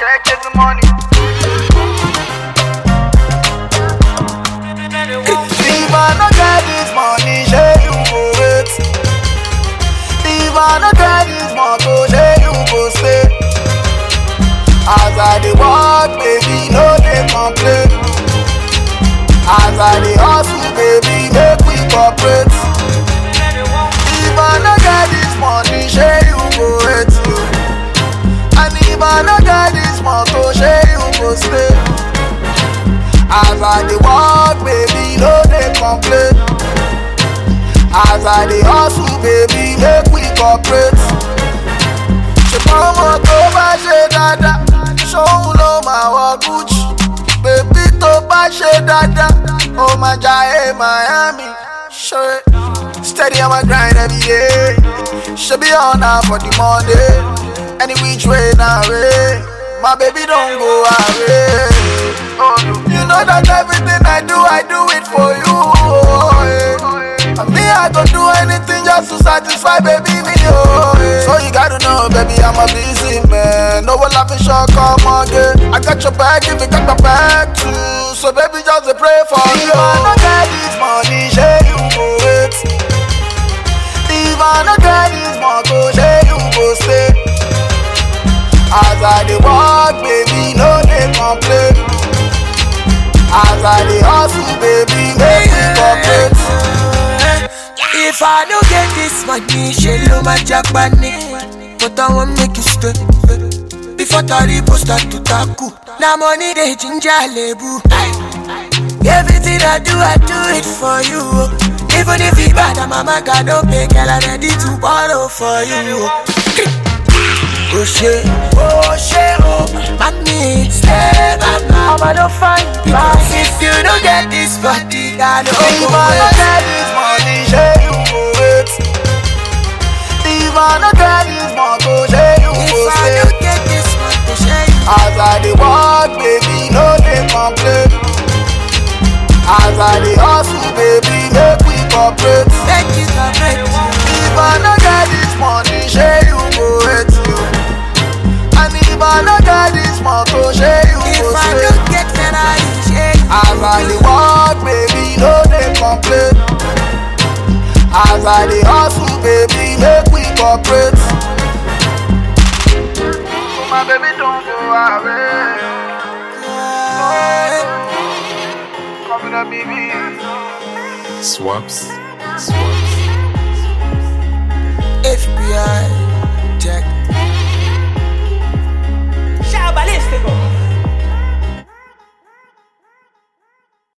Should I take the money? Not get you go wait. don't. As I dey baby, no dey complain. As I hustle, baby, make we cooperate. Complain. As I dey hustle, baby, make we cooperate. ọmọ tó bá ṣe dáadáa ṣóun ló máa wọ gucci bèbí tó bá ṣe dáadáa ó máa miami ṣe steady on my grind every day ṣe bí ọ̀nà for the monday any which way na way my baby don go away. To satisfy baby me. Oh, yeah. So you gotta know, baby, I'm a busy man. No one laughing short, come again. I got your back if you got my back too. So baby, just a pray for you. If I no get money, share you go wait. If I no get money, share you go stay. As I dey walk, baby, no dey complain. As I dey hustle, baby, make me cooperate. If I don't get this money, she lo my Japanese. But I want make you stay. Before Taribo start to tackle. Now money they ginger lebu. Everything I do, I do it for you. Even if it bad, I'm a man, God don't pay, girl, I'm ready to borrow for you. Oh shit, oh shit, oh Mommy, stay back now Mama don't find Because if you don't get this body, I go I no wait. get this money, shey complain. As I dey hustle, baby, make we cooperate. Make you correct If I no get this money, shey you go hate you. And if I no get this motor, shey you If go I stay. don't get Ferrari, share As I dey walk, baby, no dey complain. As I dey hustle, baby, make we cooperate. baby. Swaps. Swaps. FBI. Jack.